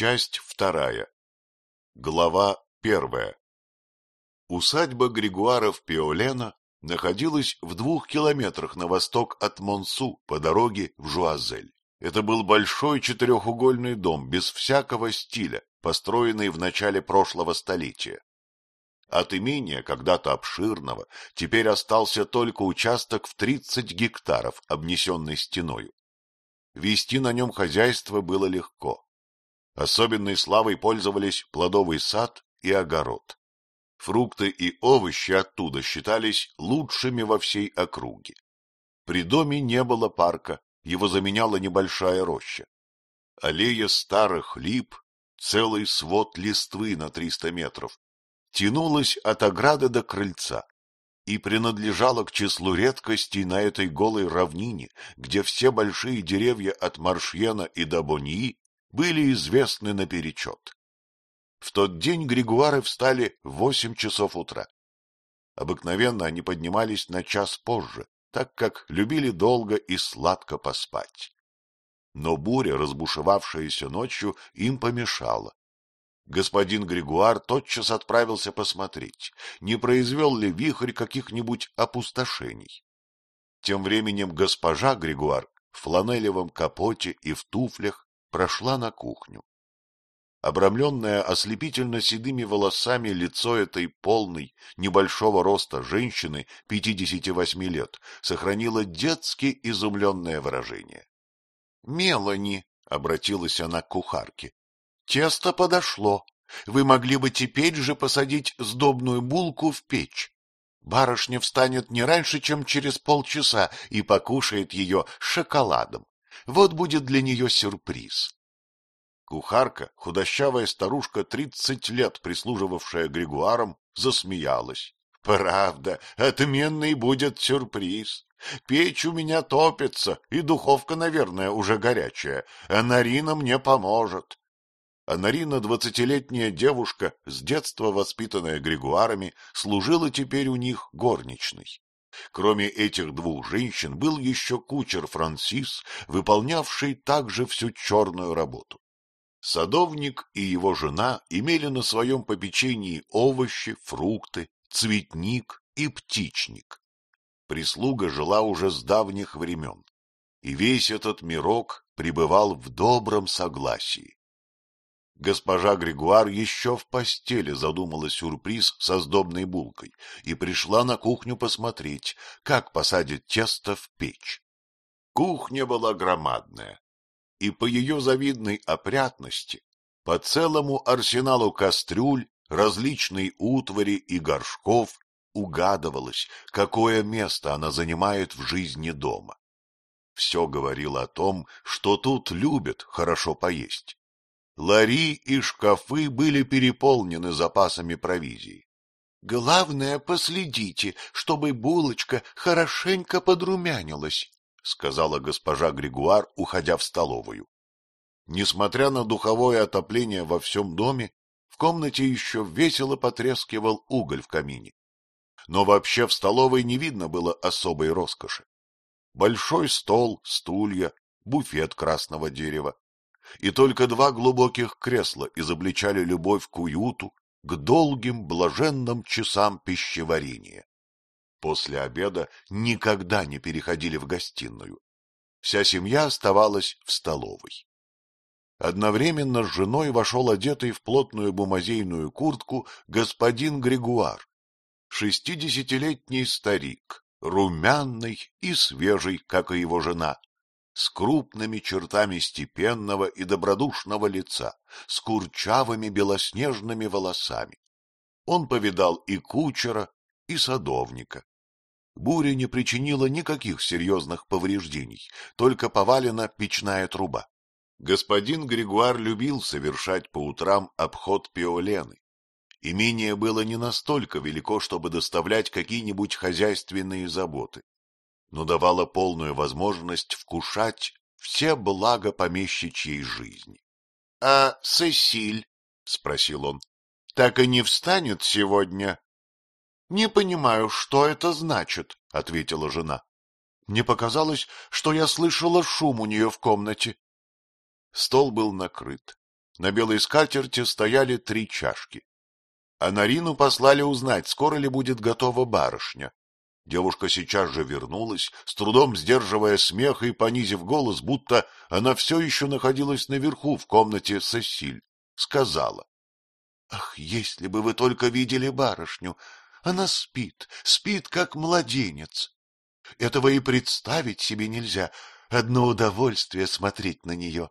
Часть вторая. Глава первая. Усадьба Григуаров Пиолена находилась в двух километрах на восток от Монсу по дороге в Жуазель. Это был большой четырехугольный дом без всякого стиля, построенный в начале прошлого столетия. От имения, когда-то обширного, теперь остался только участок в 30 гектаров, обнесенный стеною. Вести на нем хозяйство было легко. Особенной славой пользовались плодовый сад и огород. Фрукты и овощи оттуда считались лучшими во всей округе. При доме не было парка, его заменяла небольшая роща. Аллея старых лип, целый свод листвы на триста метров, тянулась от ограды до крыльца и принадлежала к числу редкостей на этой голой равнине, где все большие деревья от Маршьена и до Боньи были известны наперечет. В тот день Григуары встали в восемь часов утра. Обыкновенно они поднимались на час позже, так как любили долго и сладко поспать. Но буря, разбушевавшаяся ночью, им помешала. Господин Григуар тотчас отправился посмотреть, не произвел ли вихрь каких-нибудь опустошений. Тем временем госпожа Григуар в фланелевом капоте и в туфлях прошла на кухню. Обрамленное ослепительно седыми волосами лицо этой полной, небольшого роста женщины пятидесяти восьми лет сохранило детски изумленное выражение. — Мелани, — обратилась она к кухарке, — тесто подошло. Вы могли бы теперь же посадить сдобную булку в печь. Барышня встанет не раньше, чем через полчаса, и покушает ее шоколадом. Вот будет для нее сюрприз. Кухарка, худощавая старушка, тридцать лет прислуживавшая Григуарам, засмеялась. — Правда, отменный будет сюрприз. Печь у меня топится, и духовка, наверное, уже горячая, а Нарина мне поможет. А Нарина, двадцатилетняя девушка, с детства воспитанная Григуарами, служила теперь у них горничной. Кроме этих двух женщин был еще кучер Франсис, выполнявший также всю черную работу. Садовник и его жена имели на своем попечении овощи, фрукты, цветник и птичник. Прислуга жила уже с давних времен, и весь этот мирок пребывал в добром согласии. Госпожа Григуар еще в постели задумала сюрприз со сдобной булкой и пришла на кухню посмотреть, как посадят тесто в печь. Кухня была громадная, и по ее завидной опрятности, по целому арсеналу кастрюль, различной утвари и горшков угадывалось, какое место она занимает в жизни дома. Все говорило о том, что тут любят хорошо поесть. Лари и шкафы были переполнены запасами провизии. — Главное, последите, чтобы булочка хорошенько подрумянилась, — сказала госпожа Григуар, уходя в столовую. Несмотря на духовое отопление во всем доме, в комнате еще весело потрескивал уголь в камине. Но вообще в столовой не видно было особой роскоши. Большой стол, стулья, буфет красного дерева. И только два глубоких кресла изобличали любовь к уюту, к долгим блаженным часам пищеварения. После обеда никогда не переходили в гостиную. Вся семья оставалась в столовой. Одновременно с женой вошел одетый в плотную бумазейную куртку господин Григуар, шестидесятилетний старик, румяный и свежий, как и его жена, с крупными чертами степенного и добродушного лица, с курчавыми белоснежными волосами. Он повидал и кучера, и садовника. Буря не причинила никаких серьезных повреждений, только повалена печная труба. Господин Григуар любил совершать по утрам обход Пиолены. Имение было не настолько велико, чтобы доставлять какие-нибудь хозяйственные заботы, но давало полную возможность вкушать все блага помещичьей жизни. — А Сесиль? — спросил он. — Так и не встанет сегодня? — Не понимаю, что это значит, — ответила жена. Мне показалось, что я слышала шум у нее в комнате. Стол был накрыт. на белой скатерти стояли три чашки. А Нарину послали узнать, скоро ли будет готова барышня. Девушка сейчас же вернулась, с трудом сдерживая смех и понизив голос, будто она все еще находилась наверху в комнате Сесиль. Сказала. — Ах, если бы вы только видели барышню! Она спит, спит, как младенец. Этого и представить себе нельзя. Одно удовольствие смотреть на нее.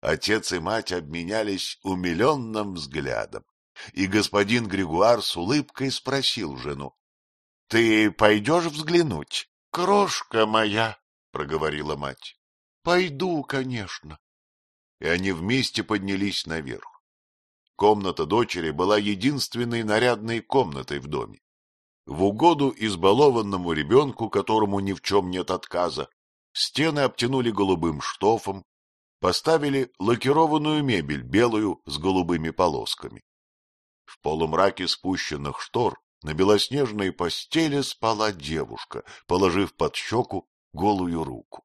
Отец и мать обменялись умиленным взглядом, и господин Григуар с улыбкой спросил жену. — Ты пойдешь взглянуть? — Крошка моя, — проговорила мать. — Пойду, конечно. И они вместе поднялись наверх. Комната дочери была единственной нарядной комнатой в доме. В угоду избалованному ребенку, которому ни в чем нет отказа, стены обтянули голубым штофом, поставили лакированную мебель белую с голубыми полосками. В полумраке спущенных штор на белоснежной постели спала девушка, положив под щеку голую руку.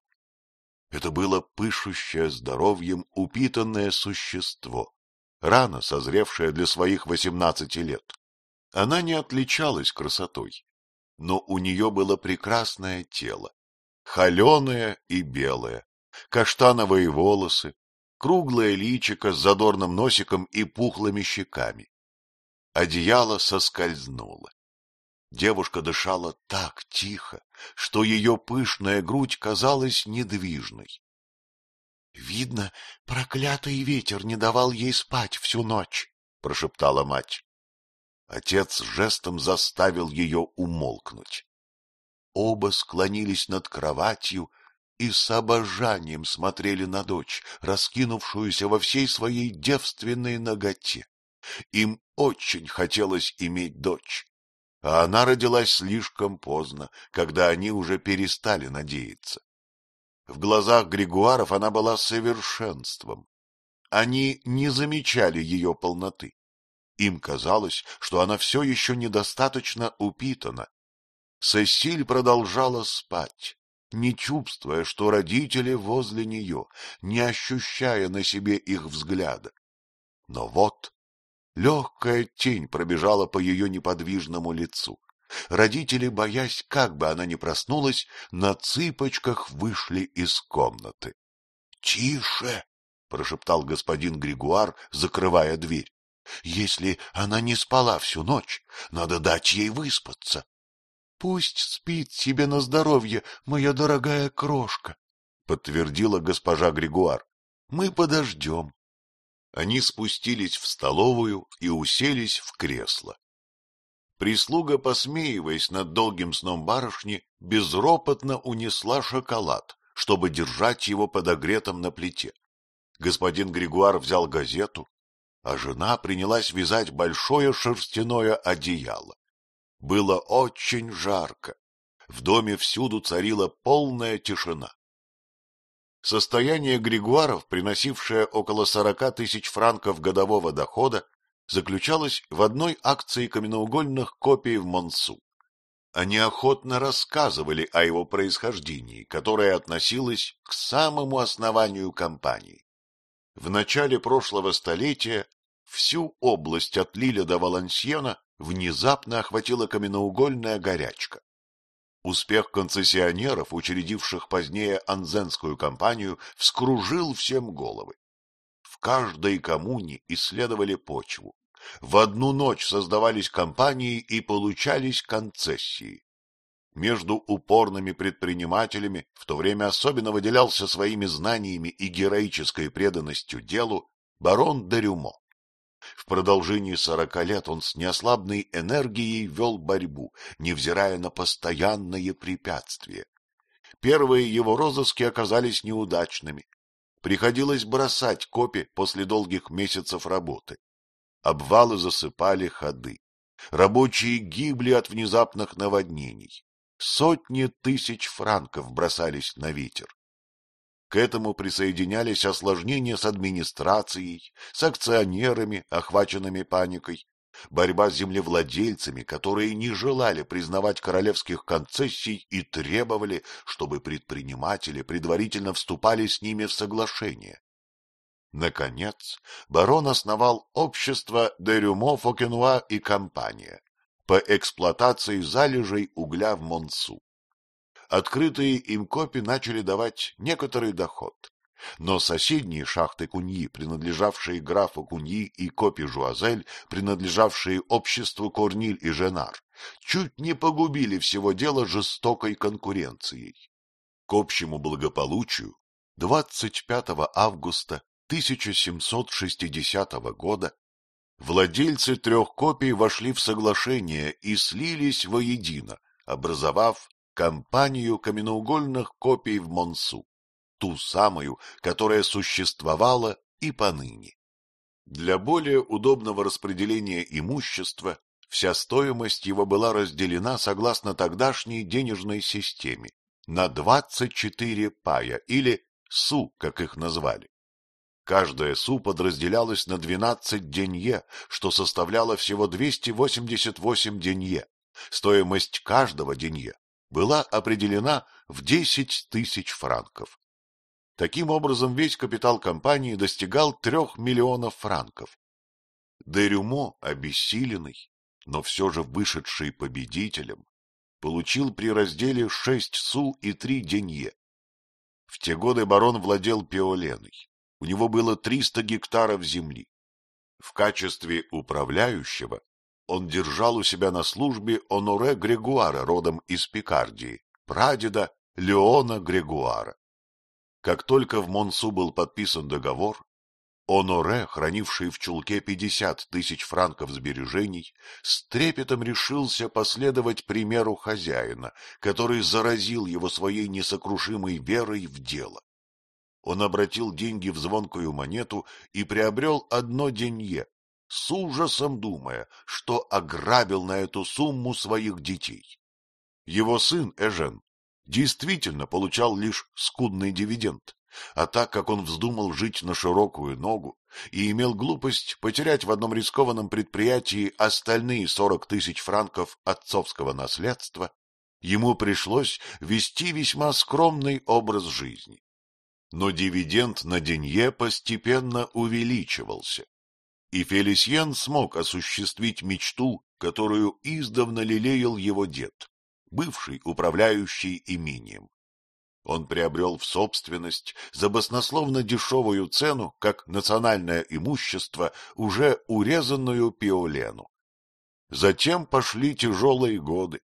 Это было пышущее здоровьем упитанное существо, рано созревшее для своих восемнадцати лет. Она не отличалась красотой, но у нее было прекрасное тело, холеное и белое, каштановые волосы, круглое личико с задорным носиком и пухлыми щеками. Одеяло соскользнуло. Девушка дышала так тихо, что ее пышная грудь казалась недвижной. — Видно, проклятый ветер не давал ей спать всю ночь, — прошептала мать. Отец жестом заставил ее умолкнуть. Оба склонились над кроватью и с обожанием смотрели на дочь, раскинувшуюся во всей своей девственной ноготе. Им очень хотелось иметь дочь, а она родилась слишком поздно, когда они уже перестали надеяться. В глазах Григуаров она была совершенством. Они не замечали ее полноты. Им казалось, что она все еще недостаточно упитана. Сесиль продолжала спать, не чувствуя, что родители возле нее, не ощущая на себе их взгляда. Но вот Легкая тень пробежала по ее неподвижному лицу. Родители, боясь, как бы она ни проснулась, на цыпочках вышли из комнаты. — Тише! — прошептал господин Григуар, закрывая дверь. — Если она не спала всю ночь, надо дать ей выспаться. — Пусть спит себе на здоровье, моя дорогая крошка, — подтвердила госпожа Григуар. — Мы подождем. Они спустились в столовую и уселись в кресло. Прислуга, посмеиваясь над долгим сном барышни, безропотно унесла шоколад, чтобы держать его подогретым на плите. Господин Григуар взял газету, а жена принялась вязать большое шерстяное одеяло. Было очень жарко. В доме всюду царила полная тишина. Состояние Григуаров, приносившее около сорока тысяч франков годового дохода, заключалось в одной акции каменноугольных копий в Монсу. Они охотно рассказывали о его происхождении, которое относилось к самому основанию компании. В начале прошлого столетия всю область от Лиля до Валансьена внезапно охватила каменноугольная горячка. Успех концессионеров, учредивших позднее Анзенскую компанию, вскружил всем головы. В каждой коммуне исследовали почву. В одну ночь создавались компании и получались концессии. Между упорными предпринимателями в то время особенно выделялся своими знаниями и героической преданностью делу барон Дерюмо. В продолжении сорока лет он с неослабной энергией вел борьбу, невзирая на постоянные препятствия. Первые его розыски оказались неудачными. Приходилось бросать копи после долгих месяцев работы. Обвалы засыпали ходы. Рабочие гибли от внезапных наводнений. Сотни тысяч франков бросались на ветер. К этому присоединялись осложнения с администрацией, с акционерами, охваченными паникой, борьба с землевладельцами, которые не желали признавать королевских концессий и требовали, чтобы предприниматели предварительно вступали с ними в соглашение. Наконец, барон основал общество Дерюмо, Фокенуа и компания по эксплуатации залежей угля в Монсу. Открытые им копи начали давать некоторый доход, но соседние шахты Куньи, принадлежавшие графу Куньи, и копи Жуазель, принадлежавшие обществу Корниль и Женар, чуть не погубили всего дела жестокой конкуренцией. К общему благополучию 25 августа 1760 года владельцы трех копий вошли в соглашение и слились воедино, образовав компанию каменноугольных копий в Монсу, ту самую, которая существовала и поныне. Для более удобного распределения имущества вся стоимость его была разделена согласно тогдашней денежной системе на 24 пая или су, как их назвали. Каждая су подразделялась на 12 денье, что составляло всего 288 денье. Стоимость каждого денье была определена в 10 тысяч франков. Таким образом, весь капитал компании достигал трех миллионов франков. Дерюмо, обессиленный, но все же вышедший победителем, получил при разделе шесть су и три денье. В те годы барон владел пиоленой. У него было 300 гектаров земли. В качестве управляющего он держал у себя на службе Оноре Грегуара, родом из Пикардии, прадеда Леона Грегуара. Как только в Монсу был подписан договор, Оноре, хранивший в чулке пятьдесят тысяч франков сбережений, с трепетом решился последовать примеру хозяина, который заразил его своей несокрушимой верой в дело он обратил деньги в звонкую монету и приобрел одно денье, с ужасом думая, что ограбил на эту сумму своих детей. Его сын Эжен действительно получал лишь скудный дивиденд, а так как он вздумал жить на широкую ногу и имел глупость потерять в одном рискованном предприятии остальные сорок тысяч франков отцовского наследства, ему пришлось вести весьма скромный образ жизни но дивиденд на денье постепенно увеличивался, и Фелисьен смог осуществить мечту, которую издавна лелеял его дед, бывший управляющий имением. Он приобрел в собственность за баснословно дешевую цену, как национальное имущество, уже урезанную пиолену. Затем пошли тяжелые годы,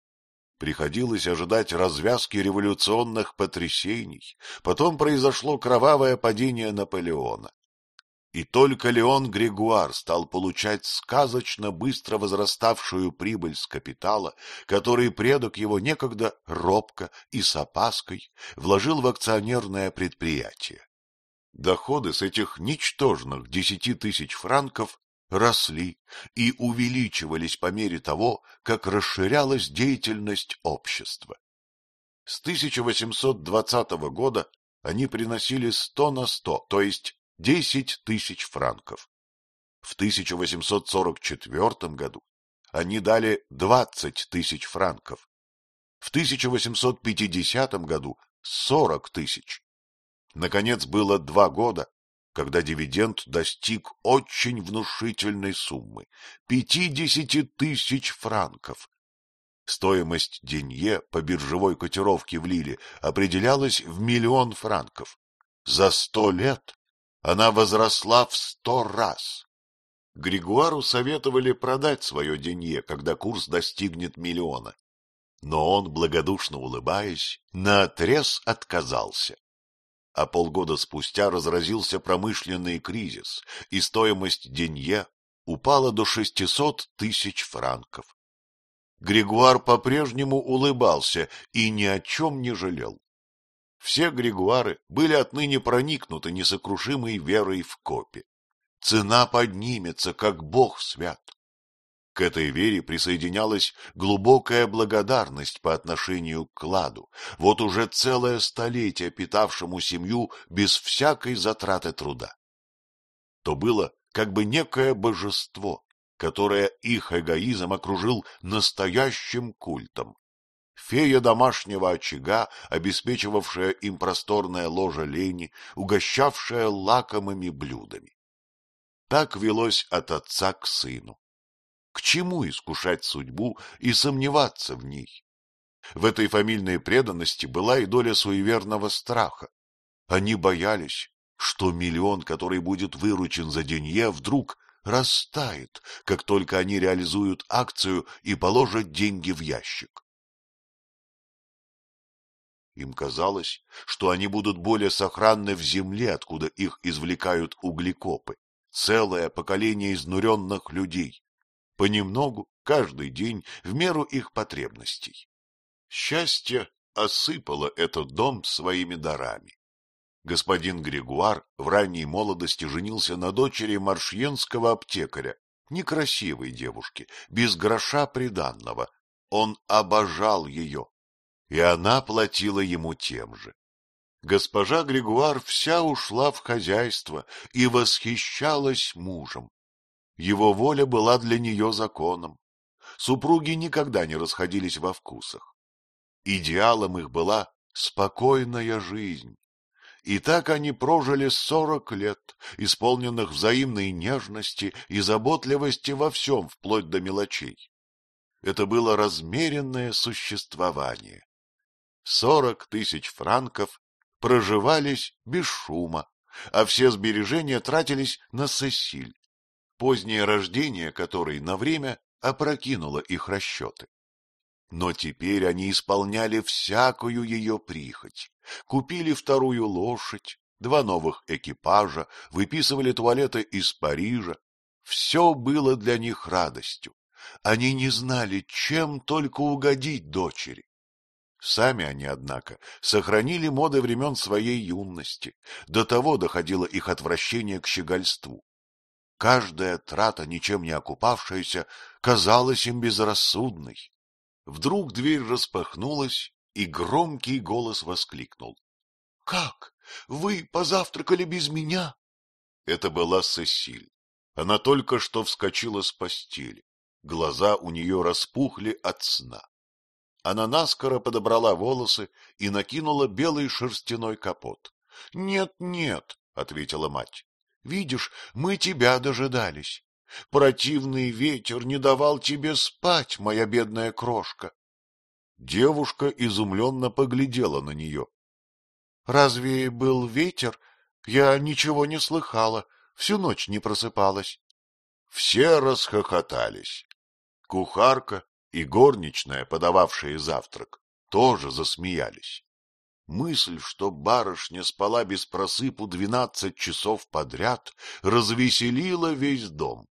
Приходилось ожидать развязки революционных потрясений, потом произошло кровавое падение Наполеона. И только Леон Григуар стал получать сказочно быстро возраставшую прибыль с капитала, который предок его некогда робко и с опаской вложил в акционерное предприятие. Доходы с этих ничтожных десяти тысяч франков росли и увеличивались по мере того, как расширялась деятельность общества. С 1820 года они приносили 100 на 100, то есть 10 тысяч франков. В 1844 году они дали 20 тысяч франков. В 1850 году 40 тысяч. Наконец, было два года, когда дивиденд достиг очень внушительной суммы — пятидесяти тысяч франков. Стоимость денье по биржевой котировке в Лиле определялась в миллион франков. За сто лет она возросла в сто раз. Григуару советовали продать свое денье, когда курс достигнет миллиона. Но он, благодушно улыбаясь, наотрез отказался а полгода спустя разразился промышленный кризис, и стоимость денье упала до 600 тысяч франков. Григуар по-прежнему улыбался и ни о чем не жалел. Все Григуары были отныне проникнуты несокрушимой верой в копе. Цена поднимется, как бог свят. К этой вере присоединялась глубокая благодарность по отношению к кладу, вот уже целое столетие питавшему семью без всякой затраты труда. То было как бы некое божество, которое их эгоизм окружил настоящим культом. Фея домашнего очага, обеспечивавшая им просторное ложе лени, угощавшая лакомыми блюдами. Так велось от отца к сыну. К чему искушать судьбу и сомневаться в ней? В этой фамильной преданности была и доля суеверного страха. Они боялись, что миллион, который будет выручен за денье, вдруг растает, как только они реализуют акцию и положат деньги в ящик. Им казалось, что они будут более сохранны в земле, откуда их извлекают углекопы, целое поколение изнуренных людей, понемногу, каждый день, в меру их потребностей. Счастье осыпало этот дом своими дарами. Господин Григуар в ранней молодости женился на дочери маршьенского аптекаря, некрасивой девушке, без гроша приданного. Он обожал ее, и она платила ему тем же. Госпожа Григуар вся ушла в хозяйство и восхищалась мужем. Его воля была для нее законом. Супруги никогда не расходились во вкусах. Идеалом их была спокойная жизнь. И так они прожили сорок лет, исполненных взаимной нежности и заботливости во всем, вплоть до мелочей. Это было размеренное существование. Сорок тысяч франков проживались без шума, а все сбережения тратились на Сесиль, позднее рождение которой на время опрокинуло их расчеты. Но теперь они исполняли всякую ее прихоть, купили вторую лошадь, два новых экипажа, выписывали туалеты из Парижа. Все было для них радостью. Они не знали, чем только угодить дочери. Сами они, однако, сохранили моды времен своей юности. До того доходило их отвращение к щегольству. Каждая трата, ничем не окупавшаяся, казалась им безрассудной. Вдруг дверь распахнулась, и громкий голос воскликнул. — Как? Вы позавтракали без меня? Это была Сесиль. Она только что вскочила с постели. Глаза у нее распухли от сна. Она наскоро подобрала волосы и накинула белый шерстяной капот. — Нет, нет, — ответила мать. — Видишь, мы тебя дожидались. Противный ветер не давал тебе спать, моя бедная крошка. Девушка изумленно поглядела на нее. — Разве был ветер? Я ничего не слыхала, всю ночь не просыпалась. Все расхохотались. Кухарка и горничная, подававшая завтрак, тоже засмеялись. Мысль, что барышня спала без просыпу двенадцать часов подряд, развеселила весь дом.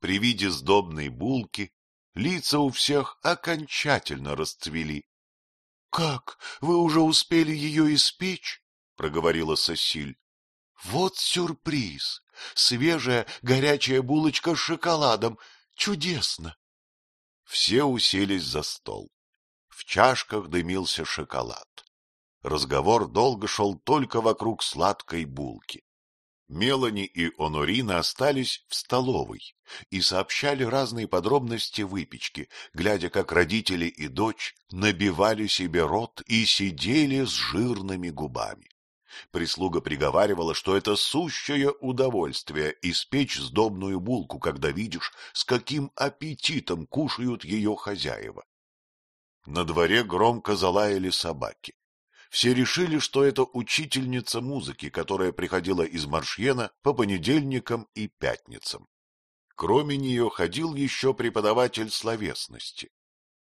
При виде сдобной булки лица у всех окончательно расцвели. — Как, вы уже успели ее испечь? — проговорила Сосиль. — Вот сюрприз! Свежая горячая булочка с шоколадом. Чудесно! Все уселись за стол. В чашках дымился шоколад. Разговор долго шел только вокруг сладкой булки. Мелани и Онорина остались в столовой и сообщали разные подробности выпечки, глядя, как родители и дочь набивали себе рот и сидели с жирными губами. Прислуга приговаривала, что это сущее удовольствие испечь сдобную булку, когда видишь, с каким аппетитом кушают ее хозяева. На дворе громко залаяли собаки. Все решили, что это учительница музыки, которая приходила из Маршьена по понедельникам и пятницам. Кроме нее ходил еще преподаватель словесности.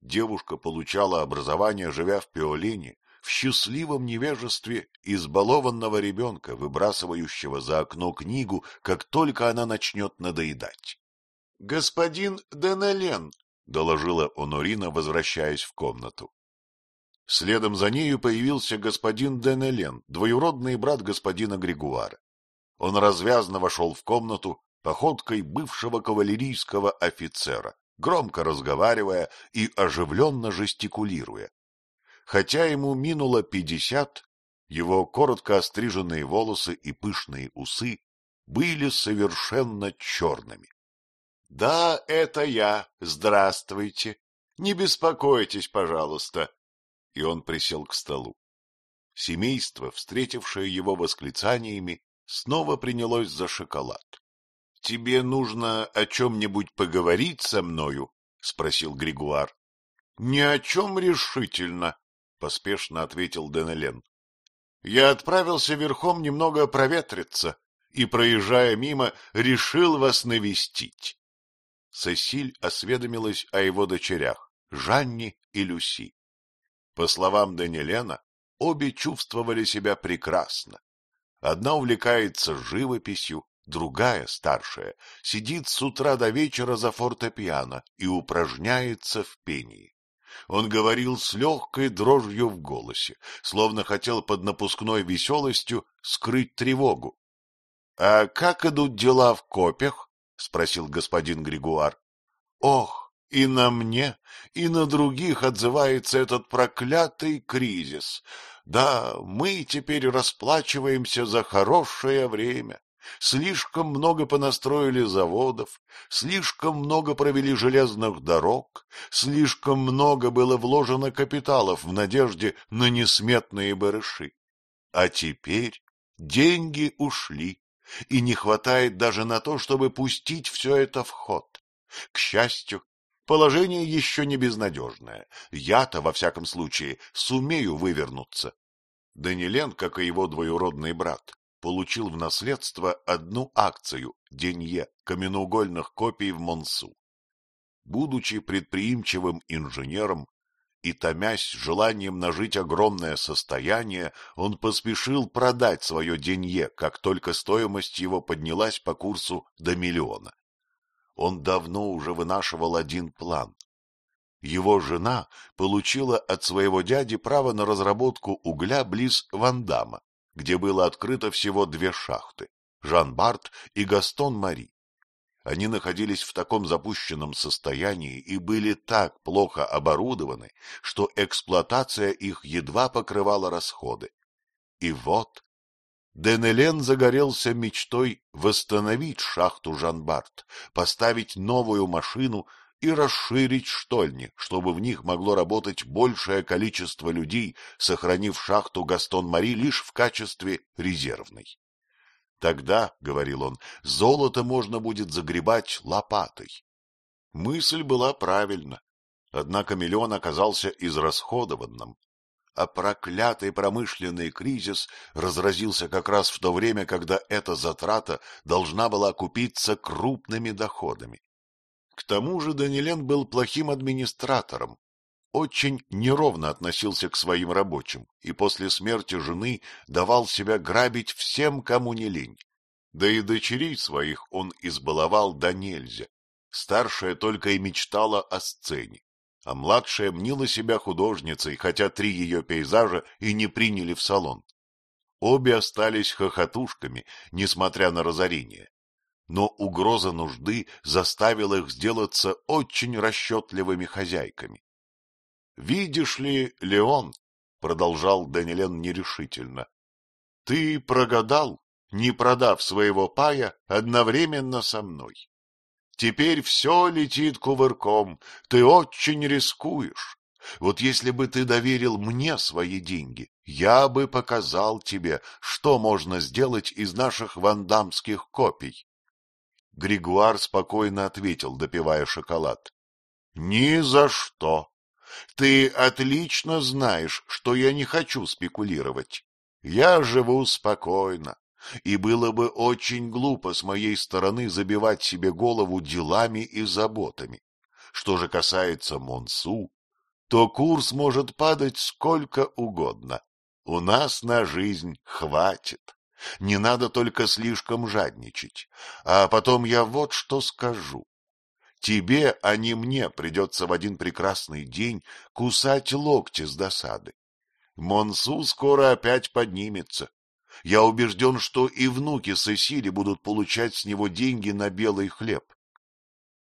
Девушка получала образование, живя в Пиолене, в счастливом невежестве избалованного ребенка, выбрасывающего за окно книгу, как только она начнет надоедать. — Господин Денелен, — доложила Онорина, возвращаясь в комнату. Следом за нею появился господин Денелен, двоюродный брат господина Григуара. Он развязно вошел в комнату походкой бывшего кавалерийского офицера, громко разговаривая и оживленно жестикулируя. Хотя ему минуло пятьдесят, его коротко остриженные волосы и пышные усы были совершенно черными. — Да, это я. Здравствуйте. Не беспокойтесь, пожалуйста. И он присел к столу. Семейство, встретившее его восклицаниями, снова принялось за шоколад. — Тебе нужно о чем-нибудь поговорить со мною? — спросил Григуар. — Ни о чем решительно, — поспешно ответил Денелен. — Я отправился верхом немного проветриться и, проезжая мимо, решил вас навестить. Сесиль осведомилась о его дочерях, Жанне и Люси. По словам Данилена, обе чувствовали себя прекрасно. Одна увлекается живописью, другая, старшая, сидит с утра до вечера за фортепиано и упражняется в пении. Он говорил с легкой дрожью в голосе, словно хотел под напускной веселостью скрыть тревогу. — А как идут дела в копях? — спросил господин Григуар. — Ох, и на мне, и на других отзывается этот проклятый кризис. Да, мы теперь расплачиваемся за хорошее время. Слишком много понастроили заводов, слишком много провели железных дорог, слишком много было вложено капиталов в надежде на несметные барыши. А теперь деньги ушли, и не хватает даже на то, чтобы пустить все это в ход. К счастью, положение еще не безнадежное. Я-то, во всяком случае, сумею вывернуться. Данилен, как и его двоюродный брат, получил в наследство одну акцию Денье каменноугольных копий в Монсу. Будучи предприимчивым инженером и томясь желанием нажить огромное состояние, он поспешил продать свое Денье, как только стоимость его поднялась по курсу до миллиона. Он давно уже вынашивал один план. Его жена получила от своего дяди право на разработку угля близ Вандама, где было открыто всего две шахты — Жан-Барт и Гастон-Мари. Они находились в таком запущенном состоянии и были так плохо оборудованы, что эксплуатация их едва покрывала расходы. И вот Денелен загорелся мечтой восстановить шахту Жан-Барт, поставить новую машину и расширить штольни, чтобы в них могло работать большее количество людей, сохранив шахту Гастон-Мари лишь в качестве резервной. Тогда, — говорил он, — золото можно будет загребать лопатой. Мысль была правильна, однако миллион оказался израсходованным, а проклятый промышленный кризис разразился как раз в то время, когда эта затрата должна была окупиться крупными доходами. К тому же Данилен был плохим администратором, очень неровно относился к своим рабочим и после смерти жены давал себя грабить всем, кому не лень. Да и дочерей своих он избаловал до нельзя. Старшая только и мечтала о сцене, а младшая мнила себя художницей, хотя три ее пейзажа и не приняли в салон. Обе остались хохотушками, несмотря на разорение но угроза нужды заставила их сделаться очень расчетливыми хозяйками. — Видишь ли, Леон, — продолжал Данилен нерешительно, — ты прогадал, не продав своего пая одновременно со мной. Теперь все летит кувырком, ты очень рискуешь. Вот если бы ты доверил мне свои деньги, я бы показал тебе, что можно сделать из наших вандамских копий. Григуар спокойно ответил, допивая шоколад. — Ни за что. Ты отлично знаешь, что я не хочу спекулировать. Я живу спокойно, и было бы очень глупо с моей стороны забивать себе голову делами и заботами. Что же касается Монсу, то курс может падать сколько угодно. У нас на жизнь хватит. Не надо только слишком жадничать. А потом я вот что скажу. Тебе, а не мне, придется в один прекрасный день кусать локти с досады. Монсу скоро опять поднимется. Я убежден, что и внуки Сесили будут получать с него деньги на белый хлеб.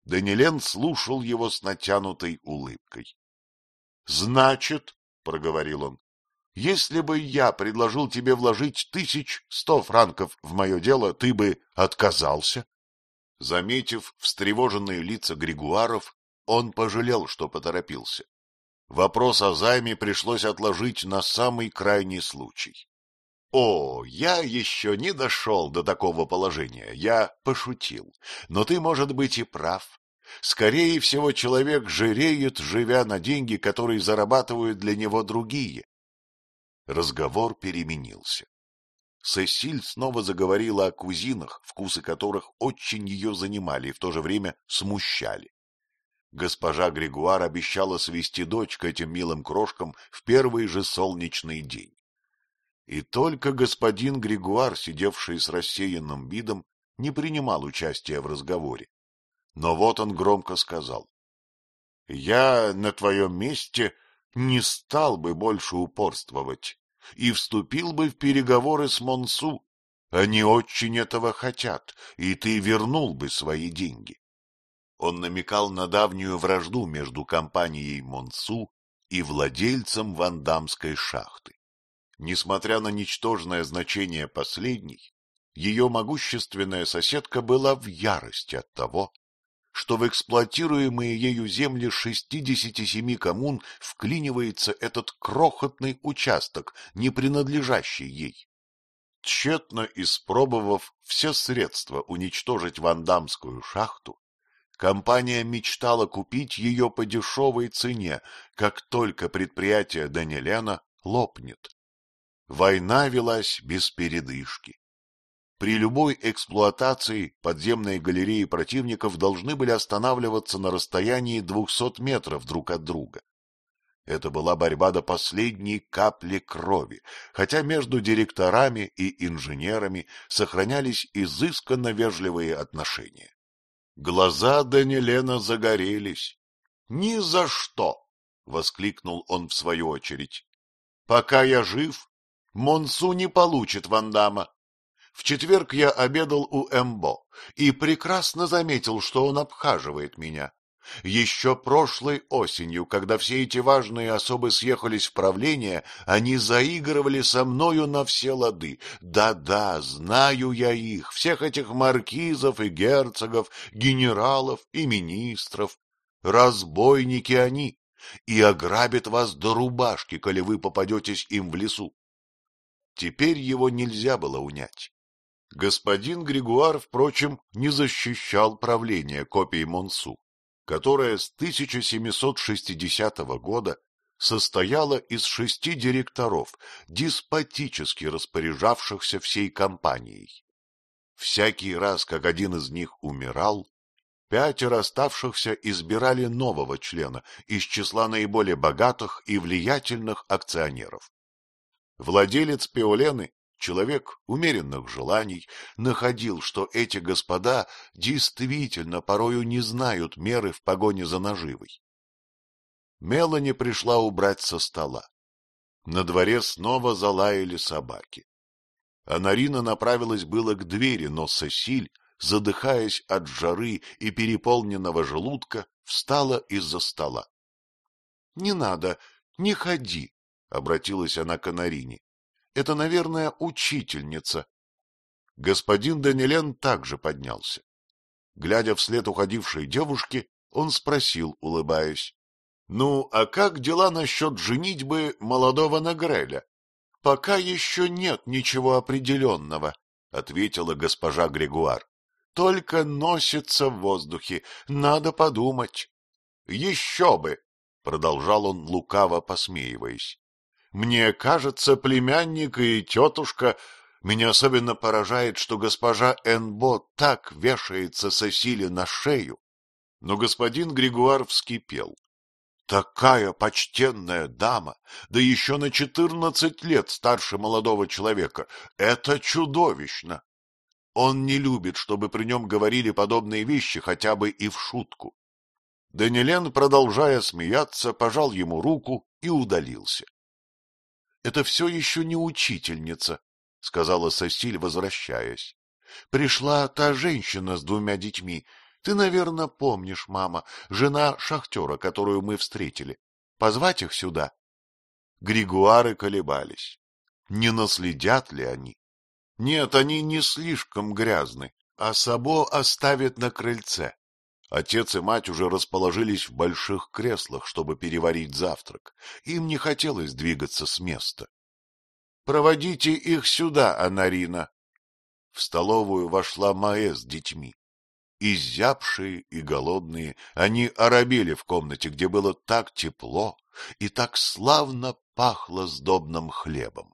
Данилен слушал его с натянутой улыбкой. — Значит, — проговорил он, если бы я предложил тебе вложить тысяч сто франков в мое дело, ты бы отказался? Заметив встревоженные лица Григуаров, он пожалел, что поторопился. Вопрос о займе пришлось отложить на самый крайний случай. О, я еще не дошел до такого положения, я пошутил. Но ты, может быть, и прав. Скорее всего, человек жиреет, живя на деньги, которые зарабатывают для него другие. Разговор переменился. Сесиль снова заговорила о кузинах, вкусы которых очень ее занимали и в то же время смущали. Госпожа Григуар обещала свести дочь к этим милым крошкам в первый же солнечный день. И только господин Григуар, сидевший с рассеянным видом, не принимал участия в разговоре. Но вот он громко сказал. — Я на твоем месте не стал бы больше упорствовать и вступил бы в переговоры с Монсу. Они очень этого хотят, и ты вернул бы свои деньги. Он намекал на давнюю вражду между компанией Монсу и владельцем вандамской шахты. Несмотря на ничтожное значение последней, ее могущественная соседка была в ярости от того, что в эксплуатируемые ею земли 67 коммун вклинивается этот крохотный участок, не принадлежащий ей. Тщетно испробовав все средства уничтожить вандамскую шахту, компания мечтала купить ее по дешевой цене, как только предприятие Данилена лопнет. Война велась без передышки. При любой эксплуатации подземные галереи противников должны были останавливаться на расстоянии 200 метров друг от друга. Это была борьба до последней капли крови, хотя между директорами и инженерами сохранялись изысканно вежливые отношения. Глаза Данилена загорелись. — Ни за что! — воскликнул он в свою очередь. — Пока я жив, Монсу не получит Вандама. В четверг я обедал у Эмбо и прекрасно заметил, что он обхаживает меня. Еще прошлой осенью, когда все эти важные особы съехались в правление, они заигрывали со мною на все лады. Да-да, знаю я их, всех этих маркизов и герцогов, генералов и министров. Разбойники они, и ограбят вас до рубашки, коли вы попадетесь им в лесу. Теперь его нельзя было унять. Господин Григуар, впрочем, не защищал правление копии Монсу, которое с 1760 года состояло из шести директоров, деспотически распоряжавшихся всей компанией. Всякий раз, как один из них умирал, пятеро оставшихся избирали нового члена из числа наиболее богатых и влиятельных акционеров. Владелец Пиолены, человек умеренных желаний, находил, что эти господа действительно порою не знают меры в погоне за наживой. Мелани пришла убрать со стола. На дворе снова залаяли собаки. Анарина направилась было к двери, но Сесиль, задыхаясь от жары и переполненного желудка, встала из-за стола. — Не надо, не ходи, обратилась она к Анарине. — Это, наверное, учительница. Господин Данилен также поднялся. Глядя вслед уходившей девушке, он спросил, улыбаясь. — Ну, а как дела насчет женитьбы молодого Нагреля? — Пока еще нет ничего определенного, — ответила госпожа Григуар. — Только носится в воздухе, надо подумать. — Еще бы! — продолжал он, лукаво посмеиваясь. Мне кажется, племянник и тетушка... Меня особенно поражает, что госпожа Энбо так вешается Сесили на шею. Но господин Григуар вскипел. Такая почтенная дама, да еще на четырнадцать лет старше молодого человека. Это чудовищно. Он не любит, чтобы при нем говорили подобные вещи хотя бы и в шутку. Данилен, продолжая смеяться, пожал ему руку и удалился. — Это все еще не учительница, — сказала Сосиль, возвращаясь. — Пришла та женщина с двумя детьми. Ты, наверное, помнишь, мама, жена шахтера, которую мы встретили. Позвать их сюда? Григуары колебались. Не наследят ли они? Нет, они не слишком грязны, а Сабо оставят на крыльце. Отец и мать уже расположились в больших креслах, чтобы переварить завтрак. Им не хотелось двигаться с места. — Проводите их сюда, Анарина. В столовую вошла Маэ с детьми. Изябшие и голодные, они оробели в комнате, где было так тепло и так славно пахло сдобным хлебом.